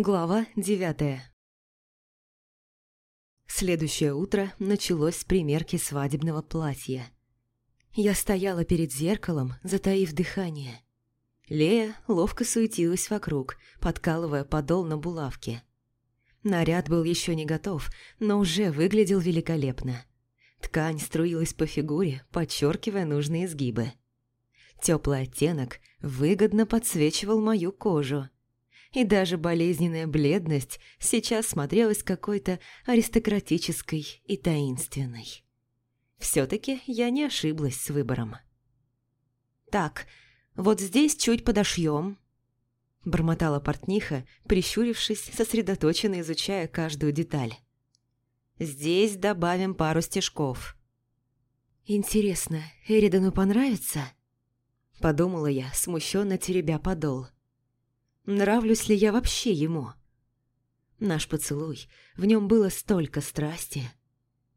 Глава девятая Следующее утро началось с примерки свадебного платья. Я стояла перед зеркалом, затаив дыхание. Лея ловко суетилась вокруг, подкалывая подол на булавке. Наряд был еще не готов, но уже выглядел великолепно. Ткань струилась по фигуре, подчеркивая нужные изгибы. Теплый оттенок выгодно подсвечивал мою кожу. И даже болезненная бледность сейчас смотрелась какой-то аристократической и таинственной. Все-таки я не ошиблась с выбором. «Так, вот здесь чуть подошьем», – бормотала портниха, прищурившись, сосредоточенно изучая каждую деталь. «Здесь добавим пару стежков». «Интересно, Эридану понравится?» – подумала я, смущенно теребя подол. «Нравлюсь ли я вообще ему?» Наш поцелуй, в нем было столько страсти.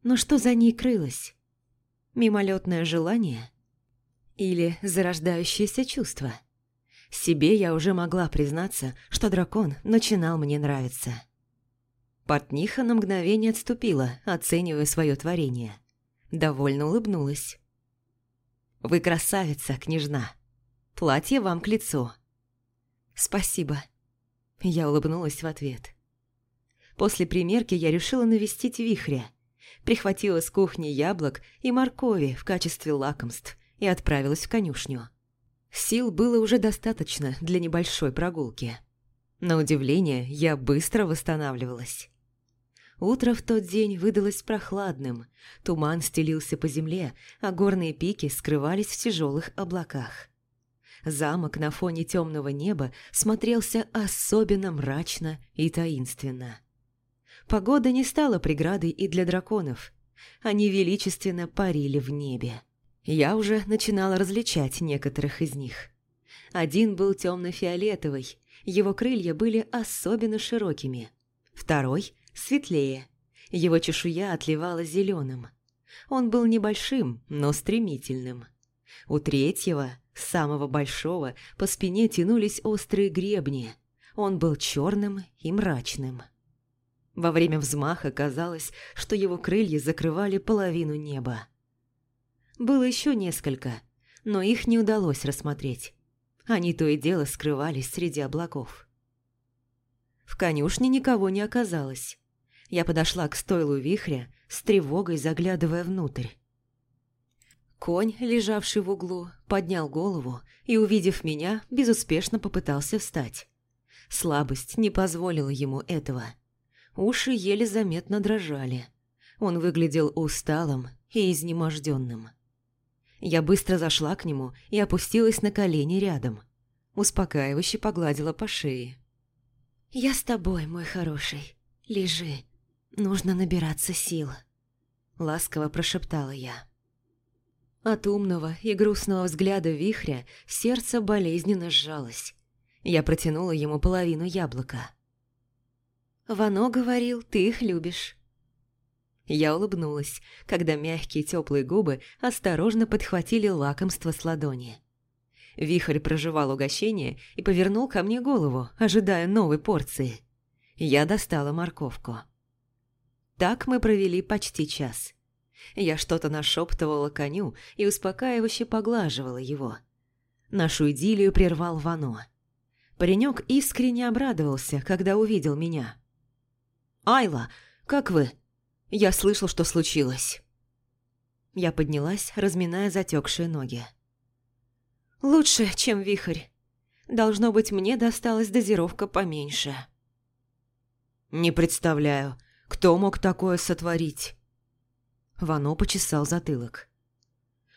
Но что за ней крылось? Мимолетное желание? Или зарождающееся чувство? Себе я уже могла признаться, что дракон начинал мне нравиться. Портниха на мгновение отступила, оценивая свое творение. Довольно улыбнулась. «Вы красавица, княжна. Платье вам к лицу». «Спасибо». Я улыбнулась в ответ. После примерки я решила навестить вихря. Прихватила с кухни яблок и моркови в качестве лакомств и отправилась в конюшню. Сил было уже достаточно для небольшой прогулки. На удивление, я быстро восстанавливалась. Утро в тот день выдалось прохладным, туман стелился по земле, а горные пики скрывались в тяжелых облаках. Замок на фоне темного неба смотрелся особенно мрачно и таинственно. Погода не стала преградой и для драконов. Они величественно парили в небе. Я уже начинала различать некоторых из них. Один был темно-фиолетовый, его крылья были особенно широкими. Второй – светлее, его чешуя отливала зеленым. Он был небольшим, но стремительным. У третьего, самого большого, по спине тянулись острые гребни. Он был черным и мрачным. Во время взмаха казалось, что его крылья закрывали половину неба. Было еще несколько, но их не удалось рассмотреть. Они то и дело скрывались среди облаков. В конюшне никого не оказалось. Я подошла к стойлу вихря, с тревогой заглядывая внутрь. Конь, лежавший в углу, поднял голову и, увидев меня, безуспешно попытался встать. Слабость не позволила ему этого. Уши еле заметно дрожали. Он выглядел усталым и изнеможденным. Я быстро зашла к нему и опустилась на колени рядом. Успокаивающе погладила по шее. «Я с тобой, мой хороший. Лежи. Нужно набираться сил», — ласково прошептала я. От умного и грустного взгляда вихря сердце болезненно сжалось. Я протянула ему половину яблока. «Вано говорил, ты их любишь». Я улыбнулась, когда мягкие теплые губы осторожно подхватили лакомство с ладони. Вихрь проживал угощение и повернул ко мне голову, ожидая новой порции. Я достала морковку. Так мы провели почти час. Я что-то нашептывала коню и успокаивающе поглаживала его. Нашу идиллию прервал Вано. Паренек искренне обрадовался, когда увидел меня. «Айла, как вы?» Я слышал, что случилось. Я поднялась, разминая затекшие ноги. Лучше, чем вихрь. Должно быть, мне досталась дозировка поменьше. Не представляю, кто мог такое сотворить. Вано почесал затылок.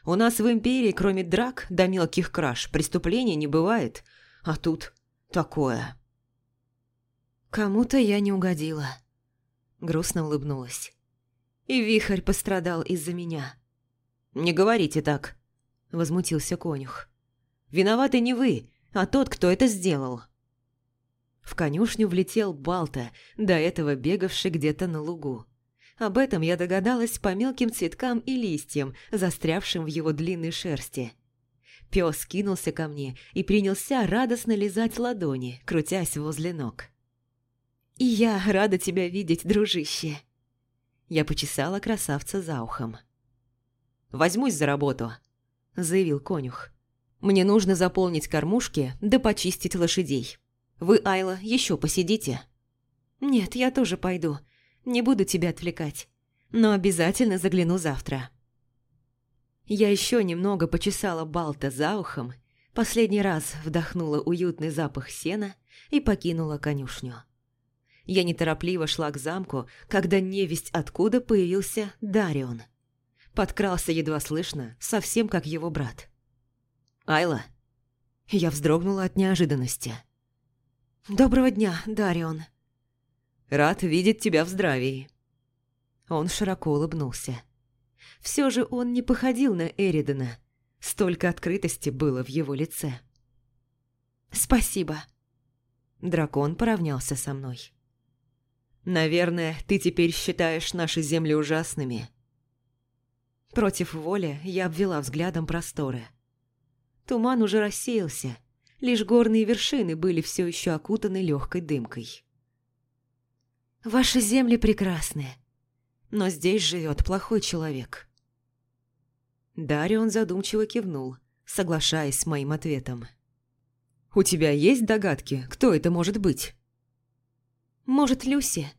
У нас в Империи, кроме драк до мелких краж, преступлений не бывает. А тут такое. Кому-то я не угодила. Грустно улыбнулась. И вихрь пострадал из-за меня. «Не говорите так», – возмутился конюх. «Виноваты не вы, а тот, кто это сделал». В конюшню влетел Балта, до этого бегавший где-то на лугу. Об этом я догадалась по мелким цветкам и листьям, застрявшим в его длинной шерсти. Пес кинулся ко мне и принялся радостно лизать ладони, крутясь возле ног. «И я рада тебя видеть, дружище!» Я почесала красавца за ухом. «Возьмусь за работу», – заявил конюх. «Мне нужно заполнить кормушки да почистить лошадей. Вы, Айла, еще посидите?» «Нет, я тоже пойду. Не буду тебя отвлекать. Но обязательно загляну завтра». Я еще немного почесала Балта за ухом, последний раз вдохнула уютный запах сена и покинула конюшню. Я неторопливо шла к замку, когда невесть откуда появился Дарион. Подкрался едва слышно, совсем как его брат. «Айла?» Я вздрогнула от неожиданности. «Доброго дня, Дарион». «Рад видеть тебя в здравии». Он широко улыбнулся. Все же он не походил на Эридана. Столько открытости было в его лице. «Спасибо». Дракон поравнялся со мной. Наверное, ты теперь считаешь наши земли ужасными. Против воли я обвела взглядом просторы. Туман уже рассеялся, лишь горные вершины были все еще окутаны легкой дымкой. Ваши земли прекрасны, но здесь живет плохой человек. Дарион задумчиво кивнул, соглашаясь с моим ответом. «У тебя есть догадки, кто это может быть?» Может, Люси?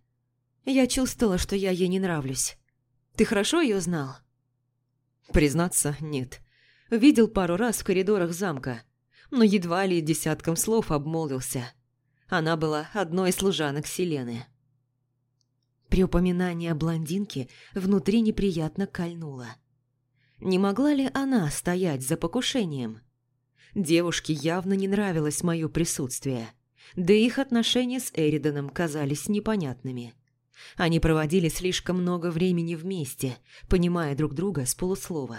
Я чувствовала, что я ей не нравлюсь. Ты хорошо ее знал? Признаться, нет. Видел пару раз в коридорах замка, но едва ли десятком слов обмолвился. Она была одной из служанок Селены. При упоминании о блондинке внутри неприятно кольнуло. Не могла ли она стоять за покушением? Девушке явно не нравилось мое присутствие да их отношения с Эриданом казались непонятными. Они проводили слишком много времени вместе, понимая друг друга с полуслова.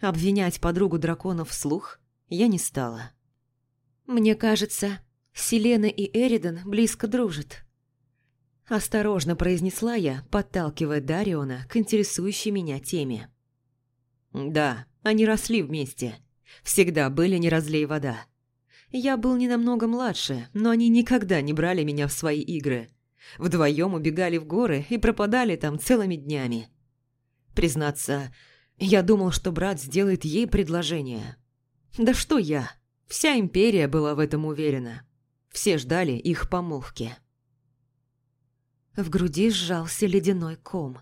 Обвинять подругу дракона вслух я не стала. «Мне кажется, Селена и Эридан близко дружат», Осторожно произнесла я, подталкивая Дариона к интересующей меня теме. «Да, они росли вместе. Всегда были не разлей вода. Я был не намного младше, но они никогда не брали меня в свои игры. Вдвоем убегали в горы и пропадали там целыми днями. Признаться, я думал, что брат сделает ей предложение. Да что я? Вся империя была в этом уверена. Все ждали их помолвки. В груди сжался ледяной ком.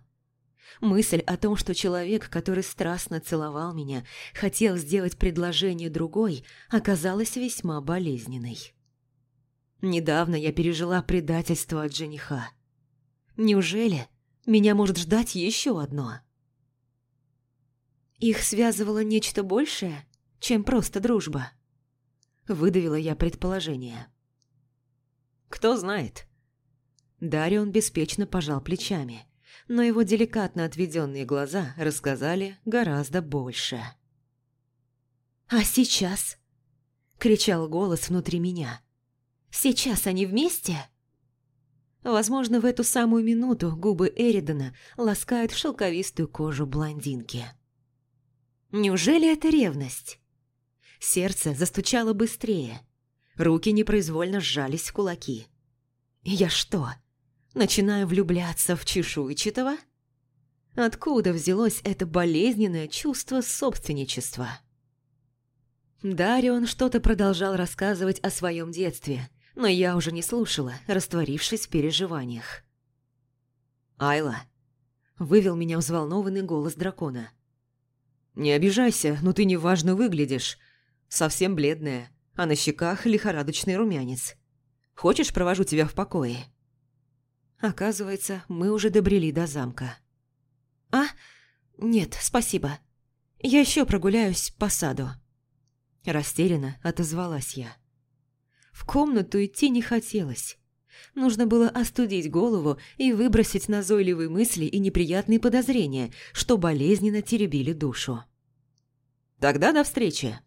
Мысль о том, что человек, который страстно целовал меня, хотел сделать предложение другой, оказалась весьма болезненной. Недавно я пережила предательство от жениха. Неужели меня может ждать еще одно? Их связывало нечто большее, чем просто дружба. Выдавила я предположение. Кто знает. Дарион беспечно пожал плечами но его деликатно отведенные глаза рассказали гораздо больше. «А сейчас?» – кричал голос внутри меня. «Сейчас они вместе?» Возможно, в эту самую минуту губы Эридана ласкают шелковистую кожу блондинки. Неужели это ревность? Сердце застучало быстрее. Руки непроизвольно сжались в кулаки. Я что, Начинаю влюбляться в чешуйчатого? Откуда взялось это болезненное чувство собственничества? Дарион что-то продолжал рассказывать о своем детстве, но я уже не слушала, растворившись в переживаниях. «Айла», — вывел меня взволнованный голос дракона. «Не обижайся, но ты неважно выглядишь. Совсем бледная, а на щеках лихорадочный румянец. Хочешь, провожу тебя в покое?» Оказывается, мы уже добрели до замка. «А? Нет, спасибо. Я еще прогуляюсь по саду». Растерянно отозвалась я. В комнату идти не хотелось. Нужно было остудить голову и выбросить назойливые мысли и неприятные подозрения, что болезненно теребили душу. «Тогда до встречи!»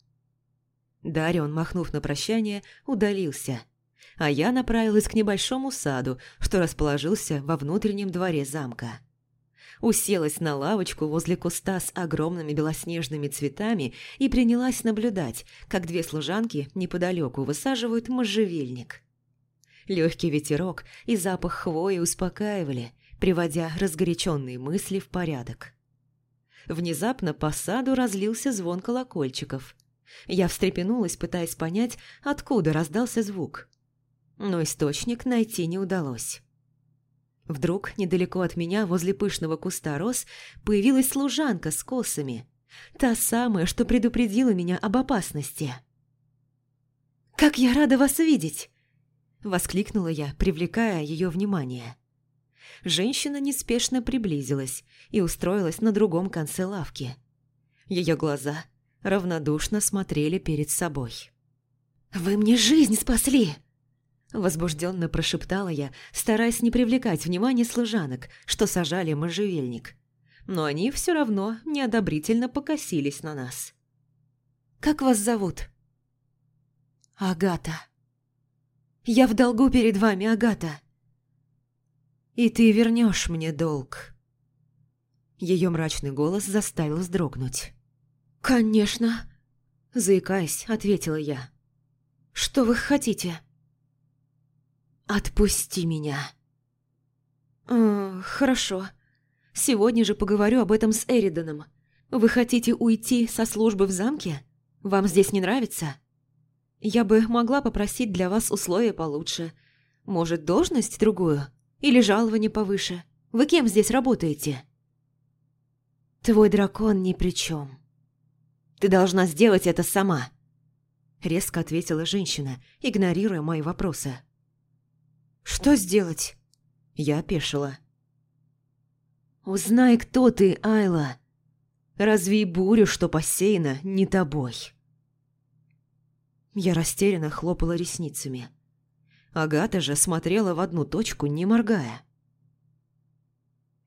Дарион, махнув на прощание, удалился, а я направилась к небольшому саду, что расположился во внутреннем дворе замка. Уселась на лавочку возле куста с огромными белоснежными цветами и принялась наблюдать, как две служанки неподалеку высаживают можжевельник. Легкий ветерок и запах хвои успокаивали, приводя разгоряченные мысли в порядок. Внезапно по саду разлился звон колокольчиков. Я встрепенулась, пытаясь понять, откуда раздался звук. Но источник найти не удалось. Вдруг, недалеко от меня, возле пышного куста роз, появилась служанка с косами. Та самая, что предупредила меня об опасности. «Как я рада вас видеть!» – воскликнула я, привлекая ее внимание. Женщина неспешно приблизилась и устроилась на другом конце лавки. Ее глаза равнодушно смотрели перед собой. «Вы мне жизнь спасли!» Возбужденно прошептала я, стараясь не привлекать внимание служанок, что сажали можжевельник. Но они все равно неодобрительно покосились на нас. «Как вас зовут?» «Агата». «Я в долгу перед вами, Агата». «И ты вернешь мне долг». Ее мрачный голос заставил вздрогнуть. «Конечно», – заикаясь, ответила я. «Что вы хотите?» «Отпусти меня». «Э, «Хорошо. Сегодня же поговорю об этом с Эриданом. Вы хотите уйти со службы в замке? Вам здесь не нравится? Я бы могла попросить для вас условия получше. Может, должность другую? Или жалование повыше? Вы кем здесь работаете?» «Твой дракон ни при чем. Ты должна сделать это сама», – резко ответила женщина, игнорируя мои вопросы. «Что сделать?» Я опешила. «Узнай, кто ты, Айла. Разве и бурю, что посеяна, не тобой?» Я растерянно хлопала ресницами. Агата же смотрела в одну точку, не моргая.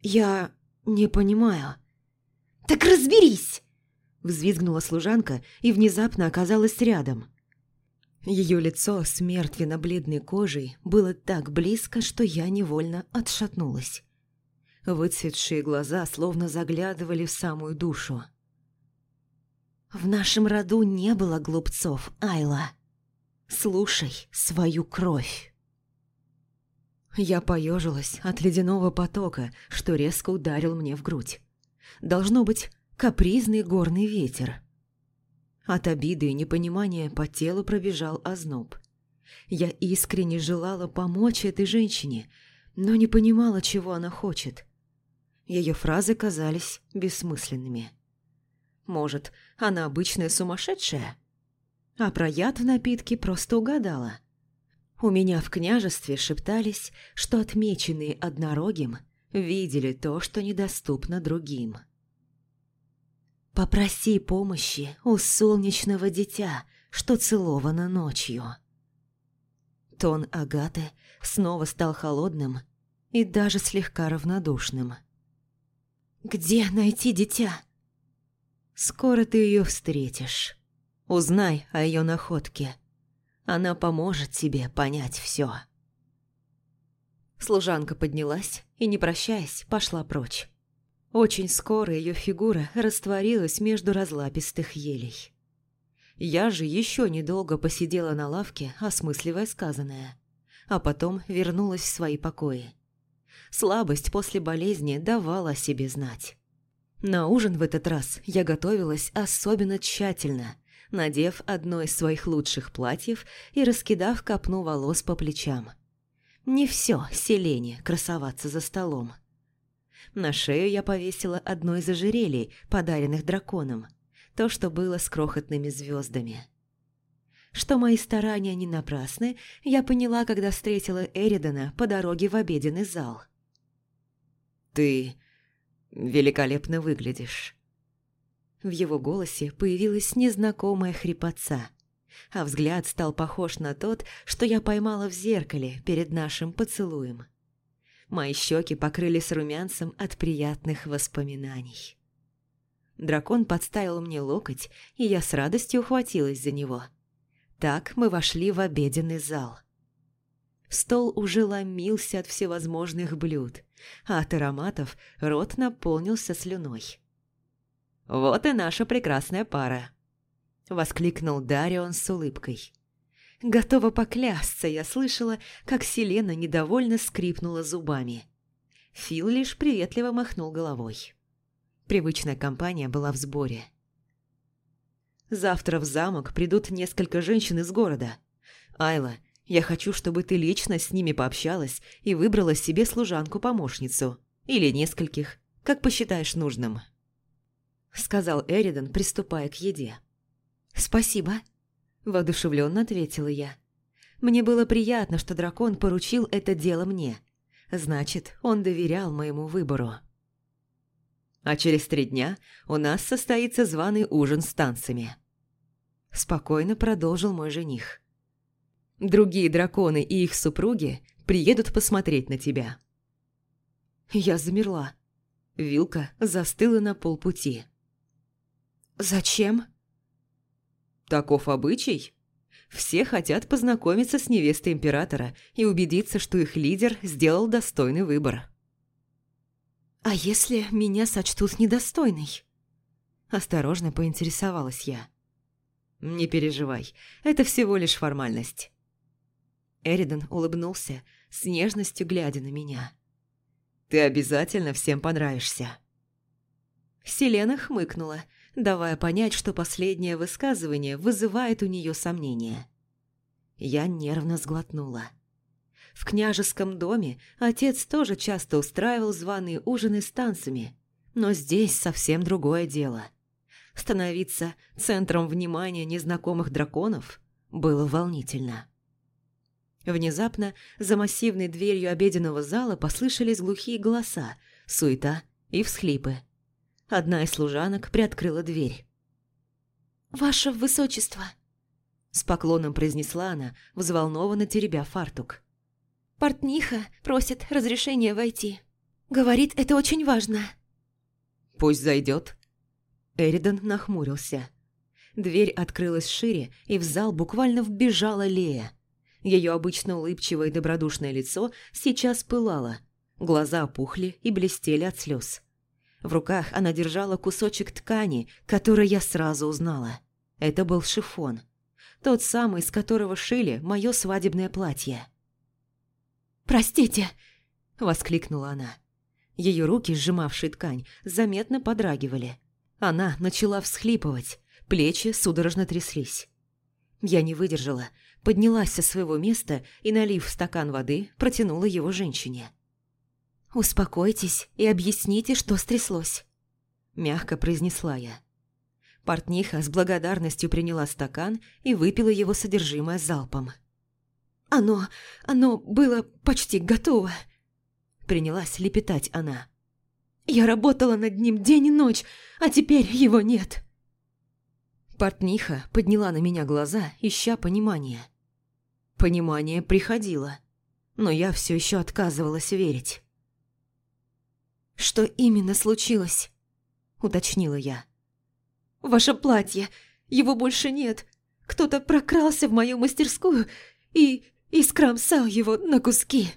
«Я не понимаю». «Так разберись!» Взвизгнула служанка и внезапно оказалась рядом. Ее лицо с мертвенно-бледной кожей было так близко, что я невольно отшатнулась. Выцветшие глаза словно заглядывали в самую душу. «В нашем роду не было глупцов, Айла. Слушай свою кровь». Я поежилась от ледяного потока, что резко ударил мне в грудь. Должно быть, капризный горный ветер. От обиды и непонимания по телу пробежал озноб. Я искренне желала помочь этой женщине, но не понимала, чего она хочет. Ее фразы казались бессмысленными. Может, она обычная сумасшедшая? А про яд в напитке просто угадала. У меня в княжестве шептались, что отмеченные однорогим видели то, что недоступно другим. Попроси помощи у солнечного дитя, что целовано ночью. Тон Агаты снова стал холодным и даже слегка равнодушным. «Где найти дитя?» «Скоро ты ее встретишь. Узнай о ее находке. Она поможет тебе понять все». Служанка поднялась и, не прощаясь, пошла прочь. Очень скоро ее фигура растворилась между разлапистых елей. Я же еще недолго посидела на лавке, осмысливая сказанное, а потом вернулась в свои покои. Слабость после болезни давала о себе знать. На ужин в этот раз я готовилась особенно тщательно, надев одно из своих лучших платьев и раскидав копну волос по плечам. Не все селение красоваться за столом. На шею я повесила одно из ожерелий, подаренных драконом. То, что было с крохотными звездами. Что мои старания не напрасны, я поняла, когда встретила Эридана по дороге в обеденный зал. «Ты великолепно выглядишь». В его голосе появилась незнакомая хрипотца, а взгляд стал похож на тот, что я поймала в зеркале перед нашим поцелуем. Мои щеки покрылись румянцем от приятных воспоминаний. Дракон подставил мне локоть, и я с радостью ухватилась за него. Так мы вошли в обеденный зал. Стол уже ломился от всевозможных блюд, а от ароматов рот наполнился слюной. «Вот и наша прекрасная пара!» – воскликнул Дарион с улыбкой. Готова поклясться, я слышала, как Селена недовольно скрипнула зубами. Фил лишь приветливо махнул головой. Привычная компания была в сборе. Завтра в замок придут несколько женщин из города. Айла, я хочу, чтобы ты лично с ними пообщалась и выбрала себе служанку-помощницу. Или нескольких, как посчитаешь нужным. Сказал Эридан, приступая к еде. «Спасибо», – воодушевленно ответила я. Мне было приятно, что дракон поручил это дело мне. Значит, он доверял моему выбору. А через три дня у нас состоится званый ужин с танцами. Спокойно продолжил мой жених. Другие драконы и их супруги приедут посмотреть на тебя. Я замерла. Вилка застыла на полпути. «Зачем?» Таков обычай. Все хотят познакомиться с невестой императора и убедиться, что их лидер сделал достойный выбор. «А если меня сочтут недостойной?» Осторожно поинтересовалась я. «Не переживай, это всего лишь формальность». Эридан улыбнулся, с нежностью глядя на меня. «Ты обязательно всем понравишься». Селена хмыкнула, давая понять, что последнее высказывание вызывает у нее сомнения. Я нервно сглотнула. В княжеском доме отец тоже часто устраивал званые ужины с танцами, но здесь совсем другое дело. Становиться центром внимания незнакомых драконов было волнительно. Внезапно за массивной дверью обеденного зала послышались глухие голоса, суета и всхлипы. Одна из служанок приоткрыла дверь. «Ваше высочество!» С поклоном произнесла она, взволнованно теребя фартук. «Портниха просит разрешения войти. Говорит, это очень важно». «Пусть зайдет». Эридан нахмурился. Дверь открылась шире, и в зал буквально вбежала Лея. Ее обычно улыбчивое и добродушное лицо сейчас пылало. Глаза опухли и блестели от слез. В руках она держала кусочек ткани, который я сразу узнала. Это был шифон. Тот самый, из которого шили мое свадебное платье. «Простите!» – воскликнула она. Ее руки, сжимавшие ткань, заметно подрагивали. Она начала всхлипывать, плечи судорожно тряслись. Я не выдержала, поднялась со своего места и, налив стакан воды, протянула его женщине. «Успокойтесь и объясните, что стряслось», – мягко произнесла я. Портниха с благодарностью приняла стакан и выпила его содержимое залпом. «Оно... оно было почти готово», – принялась лепетать она. «Я работала над ним день и ночь, а теперь его нет». Портниха подняла на меня глаза, ища понимания. Понимание приходило, но я все еще отказывалась верить. «Что именно случилось?» – уточнила я. «Ваше платье! Его больше нет! Кто-то прокрался в мою мастерскую и... и скромсал его на куски!»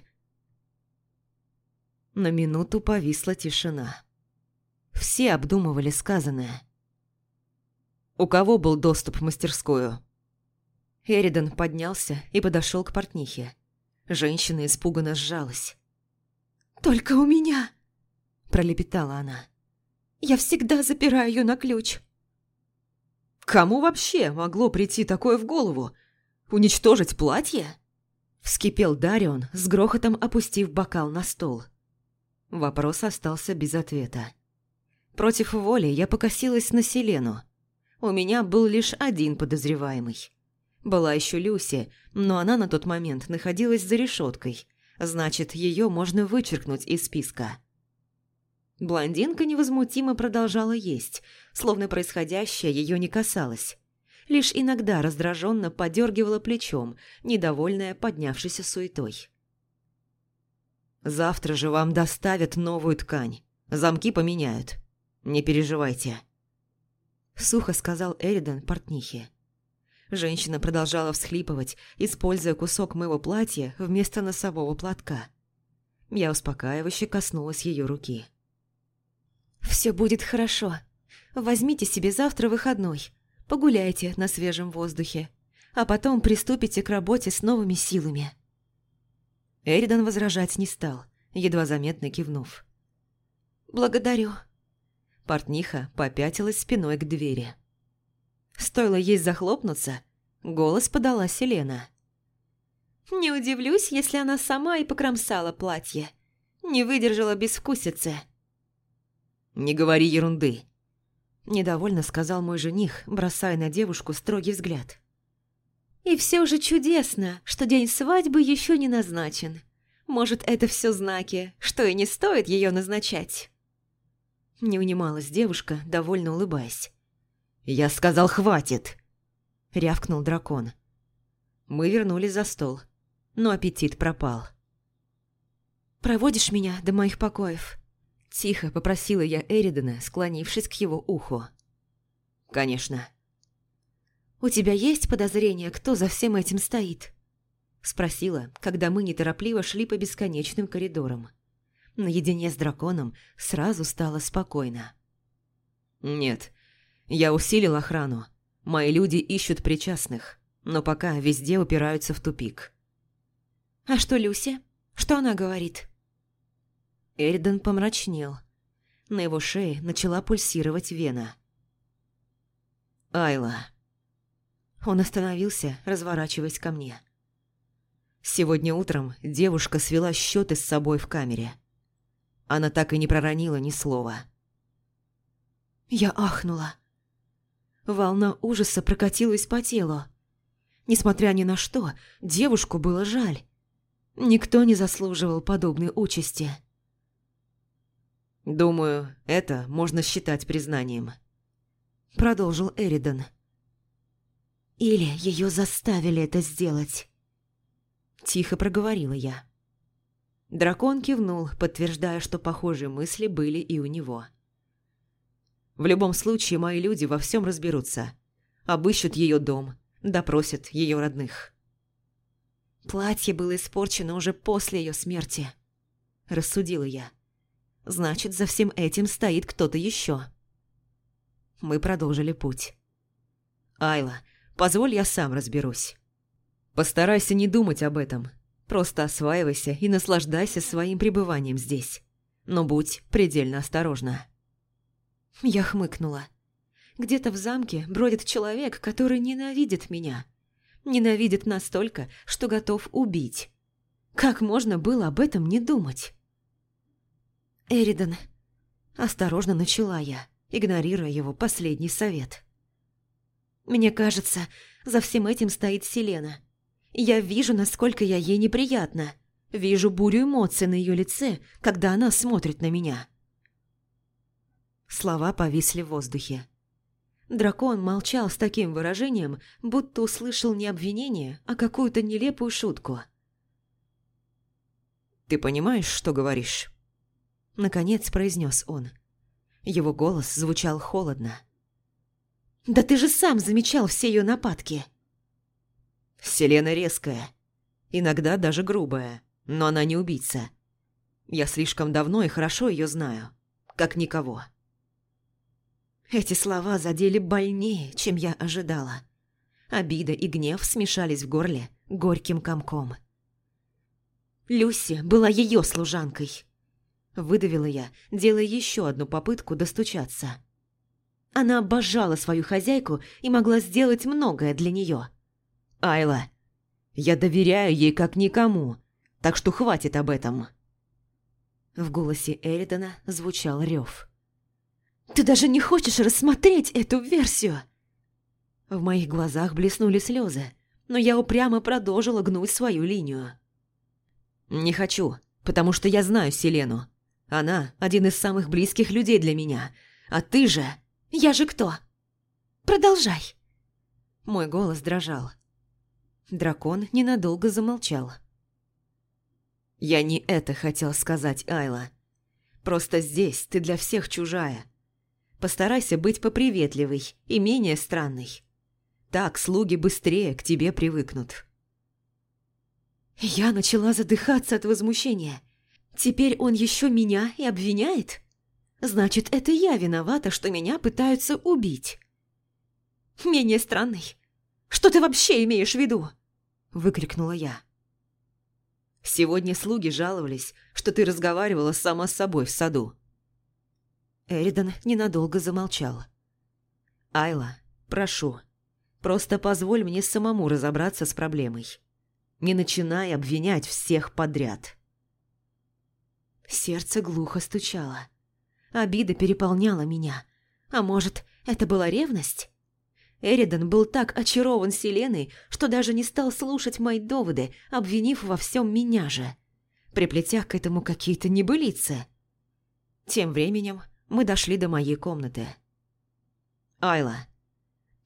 На минуту повисла тишина. Все обдумывали сказанное. «У кого был доступ в мастерскую?» Эридан поднялся и подошел к портнихе. Женщина испуганно сжалась. «Только у меня!» – пролепетала она. «Я всегда запираю ее на ключ». «Кому вообще могло прийти такое в голову? Уничтожить платье?» Вскипел Дарион, с грохотом опустив бокал на стол. Вопрос остался без ответа. Против воли я покосилась на Селену. У меня был лишь один подозреваемый. Была еще Люси, но она на тот момент находилась за решеткой. Значит, ее можно вычеркнуть из списка. Блондинка невозмутимо продолжала есть, словно происходящее ее не касалось. Лишь иногда раздраженно подергивала плечом, недовольная поднявшейся суетой. «Завтра же вам доставят новую ткань. Замки поменяют. Не переживайте», — сухо сказал Эридан портнихе. Женщина продолжала всхлипывать, используя кусок моего платья вместо носового платка. Я успокаивающе коснулась ее руки. «Все будет хорошо. Возьмите себе завтра выходной. Погуляйте на свежем воздухе. а потом приступите к работе с новыми силами». Эридан возражать не стал, едва заметно кивнув. «Благодарю». Портниха попятилась спиной к двери. Стоило ей захлопнуться, голос подала Селена. «Не удивлюсь, если она сама и покромсала платье. Не выдержала безвкусицы». «Не говори ерунды», – недовольно сказал мой жених, бросая на девушку строгий взгляд. «И все же чудесно, что день свадьбы еще не назначен. Может, это все знаки, что и не стоит ее назначать?» Не унималась девушка, довольно улыбаясь. «Я сказал, хватит!» – рявкнул дракон. Мы вернулись за стол, но аппетит пропал. «Проводишь меня до моих покоев?» Тихо попросила я Эридана, склонившись к его уху. «Конечно». «У тебя есть подозрение, кто за всем этим стоит?» Спросила, когда мы неторопливо шли по бесконечным коридорам. Наедине с драконом сразу стало спокойно. «Нет, я усилил охрану. Мои люди ищут причастных, но пока везде упираются в тупик». «А что Люся? Что она говорит?» Эридан помрачнел. На его шее начала пульсировать вена. «Айла». Он остановился, разворачиваясь ко мне. Сегодня утром девушка свела счеты с собой в камере. Она так и не проронила ни слова. Я ахнула. Волна ужаса прокатилась по телу. Несмотря ни на что, девушку было жаль. Никто не заслуживал подобной участи. «Думаю, это можно считать признанием», — продолжил Эридан. «Или ее заставили это сделать», — тихо проговорила я. Дракон кивнул, подтверждая, что похожие мысли были и у него. «В любом случае, мои люди во всем разберутся. Обыщут ее дом, допросят ее родных». «Платье было испорчено уже после ее смерти», – рассудила я. «Значит, за всем этим стоит кто-то еще». Мы продолжили путь. «Айла, позволь я сам разберусь. Постарайся не думать об этом, Просто осваивайся и наслаждайся своим пребыванием здесь. Но будь предельно осторожна». Я хмыкнула. Где-то в замке бродит человек, который ненавидит меня. Ненавидит настолько, что готов убить. Как можно было об этом не думать? «Эридан», – осторожно начала я, игнорируя его последний совет. «Мне кажется, за всем этим стоит Селена. Я вижу, насколько я ей неприятна. Вижу бурю эмоций на ее лице, когда она смотрит на меня. Слова повисли в воздухе. Дракон молчал с таким выражением, будто услышал не обвинение, а какую-то нелепую шутку. «Ты понимаешь, что говоришь?» Наконец произнес он. Его голос звучал холодно. «Да ты же сам замечал все ее нападки!» Селена резкая, иногда даже грубая, но она не убийца. Я слишком давно и хорошо ее знаю, как никого. Эти слова задели больнее, чем я ожидала. Обида и гнев смешались в горле горьким комком. Люси была ее служанкой. Выдавила я, делая еще одну попытку достучаться. Она обожала свою хозяйку и могла сделать многое для нее. Айла, я доверяю ей как никому, так что хватит об этом». В голосе Эридона звучал рев. «Ты даже не хочешь рассмотреть эту версию?» В моих глазах блеснули слезы, но я упрямо продолжила гнуть свою линию. «Не хочу, потому что я знаю Селену. Она один из самых близких людей для меня, а ты же...» «Я же кто?» «Продолжай!» Мой голос дрожал. Дракон ненадолго замолчал. «Я не это хотел сказать, Айла. Просто здесь ты для всех чужая. Постарайся быть поприветливой и менее странной. Так слуги быстрее к тебе привыкнут». Я начала задыхаться от возмущения. Теперь он еще меня и обвиняет? Значит, это я виновата, что меня пытаются убить. Менее странный. Что ты вообще имеешь в виду?» – выкрикнула я. «Сегодня слуги жаловались, что ты разговаривала сама с собой в саду». Эридан ненадолго замолчал. «Айла, прошу, просто позволь мне самому разобраться с проблемой. Не начинай обвинять всех подряд». Сердце глухо стучало. Обида переполняла меня. А может, это была ревность? Эридан был так очарован Селеной, что даже не стал слушать мои доводы, обвинив во всем меня же, приплетя к этому какие-то небылицы. Тем временем мы дошли до моей комнаты. «Айла».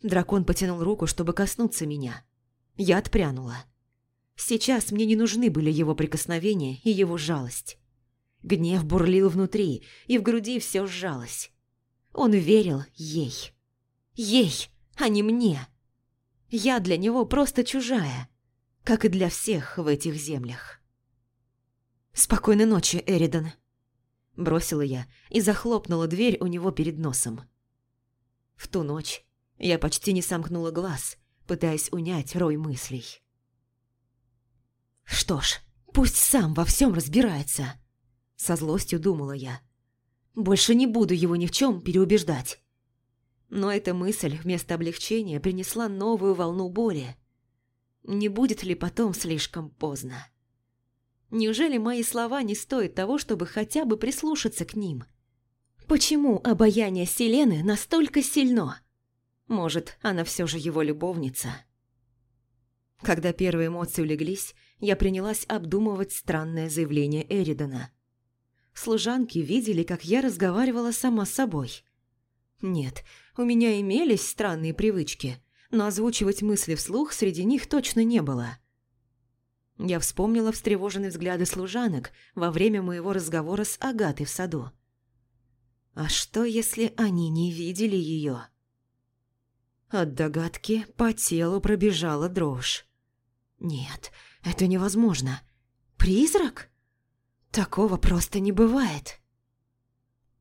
Дракон потянул руку, чтобы коснуться меня. Я отпрянула. Сейчас мне не нужны были его прикосновения и его жалость. Гнев бурлил внутри, и в груди все сжалось. Он верил ей. Ей, а не мне. Я для него просто чужая, как и для всех в этих землях. «Спокойной ночи, Эридан», – бросила я и захлопнула дверь у него перед носом. В ту ночь я почти не сомкнула глаз, пытаясь унять рой мыслей. «Что ж, пусть сам во всем разбирается», со злостью думала я. Больше не буду его ни в чем переубеждать. Но эта мысль вместо облегчения принесла новую волну боли. Не будет ли потом слишком поздно? Неужели мои слова не стоят того, чтобы хотя бы прислушаться к ним? Почему обаяние Селены настолько сильно? Может, она все же его любовница? Когда первые эмоции улеглись, я принялась обдумывать странное заявление Эридона – Служанки видели, как я разговаривала сама с собой. Нет, у меня имелись странные привычки, но озвучивать мысли вслух среди них точно не было. Я вспомнила встревоженные взгляды служанок во время моего разговора с Агатой в саду. А что, если они не видели ее? От догадки по телу пробежала дрожь. Нет, это невозможно. Призрак? Такого просто не бывает.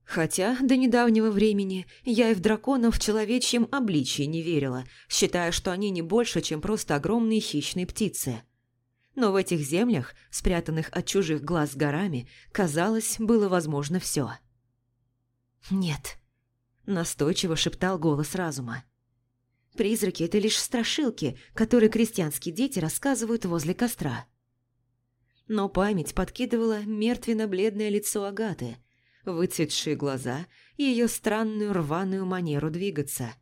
Хотя до недавнего времени я и в драконов в человечьем обличии не верила, считая, что они не больше, чем просто огромные хищные птицы. Но в этих землях, спрятанных от чужих глаз горами, казалось, было возможно все. «Нет», – настойчиво шептал голос разума. «Призраки – это лишь страшилки, которые крестьянские дети рассказывают возле костра» но память подкидывала мертвенно-бледное лицо Агаты, выцветшие глаза и ее странную рваную манеру двигаться.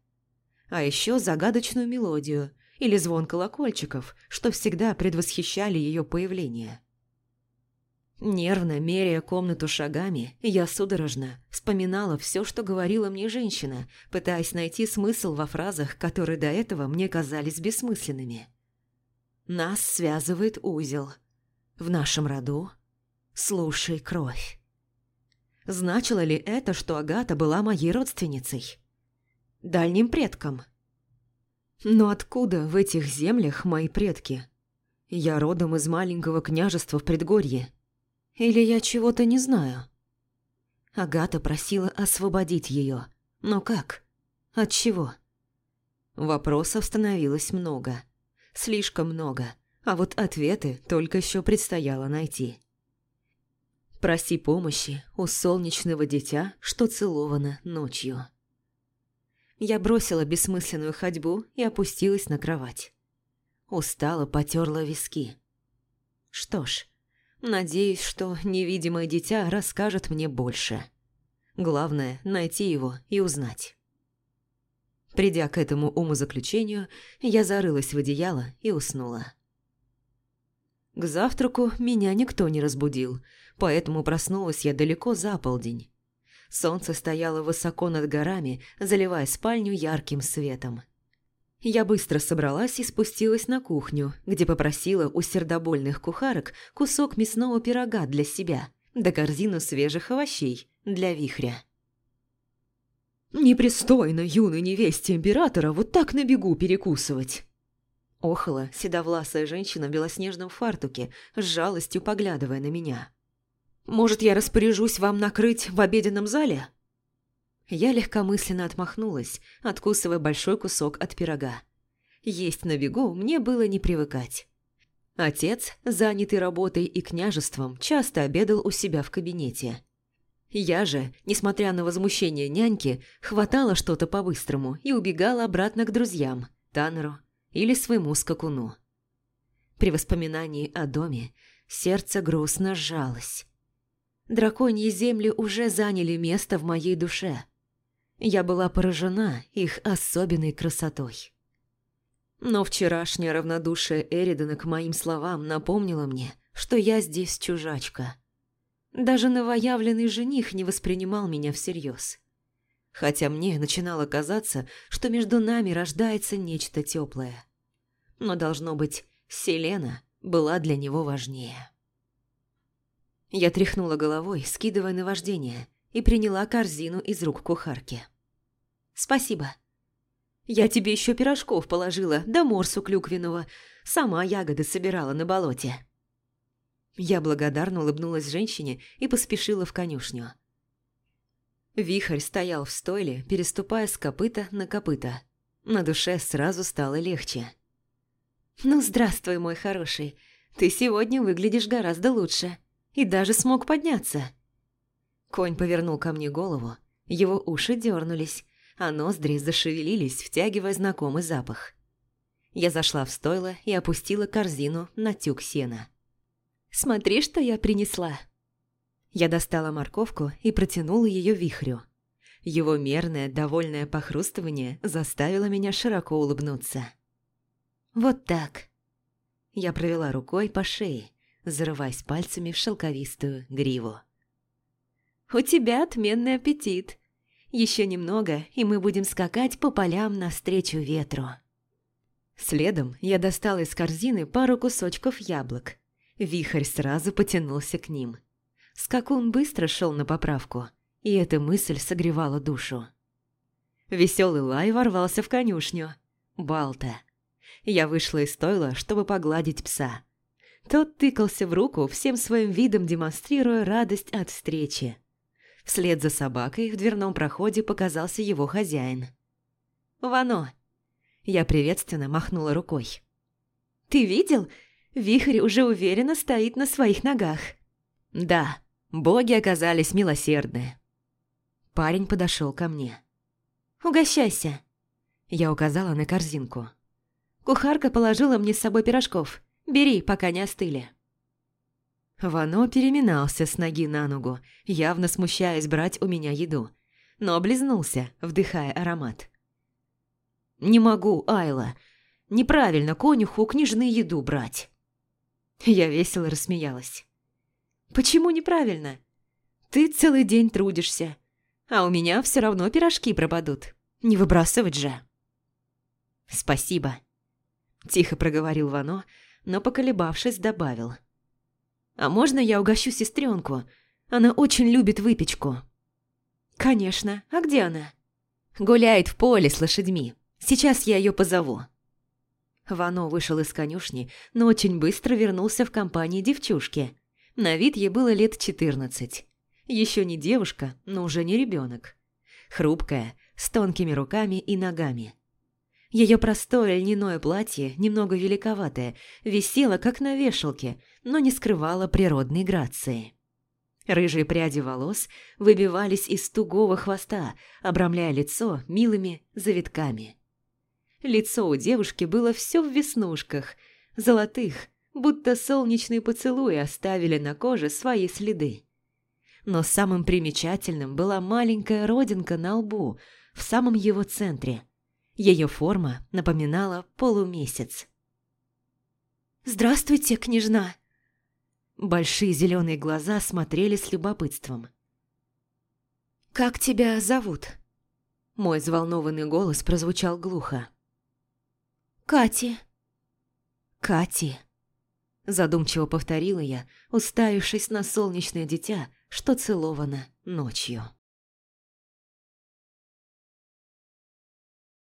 А еще загадочную мелодию или звон колокольчиков, что всегда предвосхищали ее появление. Нервно меряя комнату шагами, я судорожно вспоминала все, что говорила мне женщина, пытаясь найти смысл во фразах, которые до этого мне казались бессмысленными. «Нас связывает узел», в нашем роду слушай кровь. Значило ли это, что Агата была моей родственницей? Дальним предком? Но откуда в этих землях мои предки? Я родом из маленького княжества в предгорье. Или я чего-то не знаю? Агата просила освободить ее. Но как? От чего? Вопросов становилось много. Слишком много а вот ответы только еще предстояло найти. Проси помощи у солнечного дитя, что целовано ночью. Я бросила бессмысленную ходьбу и опустилась на кровать. Устала, потерла виски. Что ж, надеюсь, что невидимое дитя расскажет мне больше. Главное – найти его и узнать. Придя к этому умозаключению, я зарылась в одеяло и уснула. К завтраку меня никто не разбудил, поэтому проснулась я далеко за полдень. Солнце стояло высоко над горами, заливая спальню ярким светом. Я быстро собралась и спустилась на кухню, где попросила у сердобольных кухарок кусок мясного пирога для себя, да корзину свежих овощей для вихря. «Непристойно юной невесте императора вот так на бегу перекусывать!» Охала седовласая женщина в белоснежном фартуке, с жалостью поглядывая на меня. «Может, я распоряжусь вам накрыть в обеденном зале?» Я легкомысленно отмахнулась, откусывая большой кусок от пирога. Есть на бегу мне было не привыкать. Отец, занятый работой и княжеством, часто обедал у себя в кабинете. Я же, несмотря на возмущение няньки, хватала что-то по-быстрому и убегала обратно к друзьям, Таннеру или своему скакуну. При воспоминании о доме сердце грустно сжалось. Драконьи земли уже заняли место в моей душе. Я была поражена их особенной красотой. Но вчерашнее равнодушие Эридана к моим словам напомнило мне, что я здесь чужачка. Даже новоявленный жених не воспринимал меня всерьез. Хотя мне начинало казаться, что между нами рождается нечто теплое. Но, должно быть, Селена была для него важнее. Я тряхнула головой, скидывая наваждение, и приняла корзину из рук кухарки. «Спасибо», я тебе еще пирожков положила, да морсу клюквенного. Сама ягоды собирала на болоте». Я благодарно улыбнулась женщине и поспешила в конюшню. Вихрь стоял в стойле, переступая с копыта на копыта. На душе сразу стало легче. «Ну, здравствуй, мой хороший. Ты сегодня выглядишь гораздо лучше. И даже смог подняться». Конь повернул ко мне голову. Его уши дернулись, а ноздри зашевелились, втягивая знакомый запах. Я зашла в стойло и опустила корзину на тюк сена. «Смотри, что я принесла!» Я достала морковку и протянула ее вихрю. Его мерное, довольное похрустывание заставило меня широко улыбнуться. «Вот так!» Я провела рукой по шее, зарываясь пальцами в шелковистую гриву. «У тебя отменный аппетит!» Еще немного, и мы будем скакать по полям навстречу ветру. Следом я достала из корзины пару кусочков яблок. Вихрь сразу потянулся к ним. Скакун быстро шел на поправку, и эта мысль согревала душу. Веселый лай ворвался в конюшню. Балта. Я вышла из стойла, чтобы погладить пса. Тот тыкался в руку, всем своим видом демонстрируя радость от встречи. Вслед за собакой в дверном проходе показался его хозяин. «Вано!» Я приветственно махнула рукой. «Ты видел? Вихрь уже уверенно стоит на своих ногах». «Да, боги оказались милосердны». Парень подошел ко мне. «Угощайся!» Я указала на корзинку. Кухарка положила мне с собой пирожков. Бери, пока не остыли. Вано переминался с ноги на ногу, явно смущаясь брать у меня еду, но облизнулся, вдыхая аромат. «Не могу, Айла. Неправильно конюху княжны еду брать». Я весело рассмеялась. «Почему неправильно? Ты целый день трудишься, а у меня все равно пирожки пропадут. Не выбрасывать же». «Спасибо», – тихо проговорил Вано, но, поколебавшись, добавил – а можно я угощу сестренку? Она очень любит выпечку». «Конечно. А где она?» «Гуляет в поле с лошадьми. Сейчас я ее позову». Вано вышел из конюшни, но очень быстро вернулся в компании девчушки. На вид ей было лет четырнадцать. Еще не девушка, но уже не ребенок. Хрупкая, с тонкими руками и ногами. Ее простое льняное платье, немного великоватое, висело как на вешалке, но не скрывало природной грации. Рыжие пряди волос выбивались из тугого хвоста, обрамляя лицо милыми завитками. Лицо у девушки было все в веснушках, золотых, будто солнечные поцелуи оставили на коже свои следы. Но самым примечательным была маленькая родинка на лбу, в самом его центре – ее форма напоминала полумесяц. «Здравствуйте, княжна!» Большие зеленые глаза смотрели с любопытством. «Как тебя зовут?» Мой взволнованный голос прозвучал глухо. «Кати». «Кати», – задумчиво повторила я, уставившись на солнечное дитя, что целовано ночью.